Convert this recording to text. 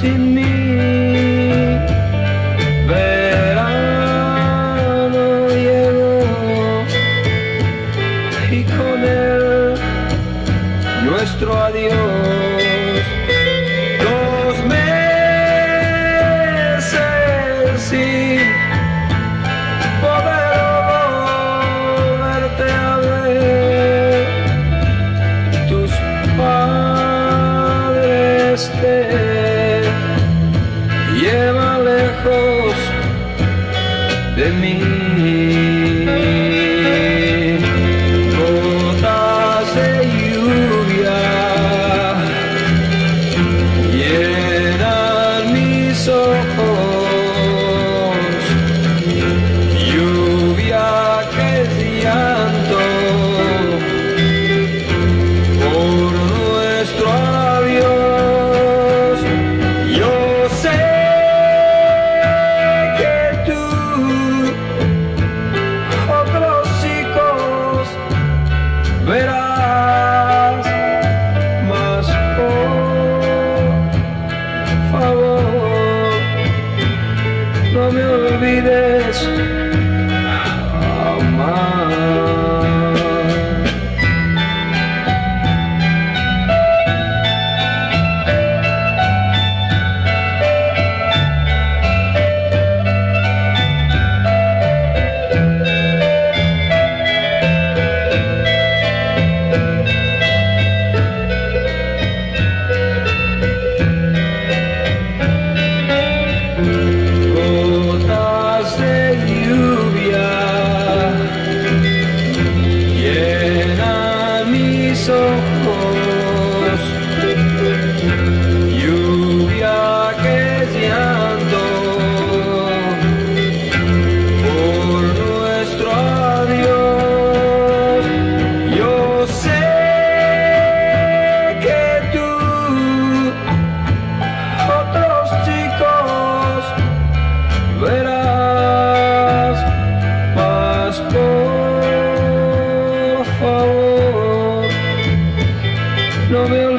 sin mí. Verano llegó y con él nuestro adiós. Dos meses sin me. olvides. no meu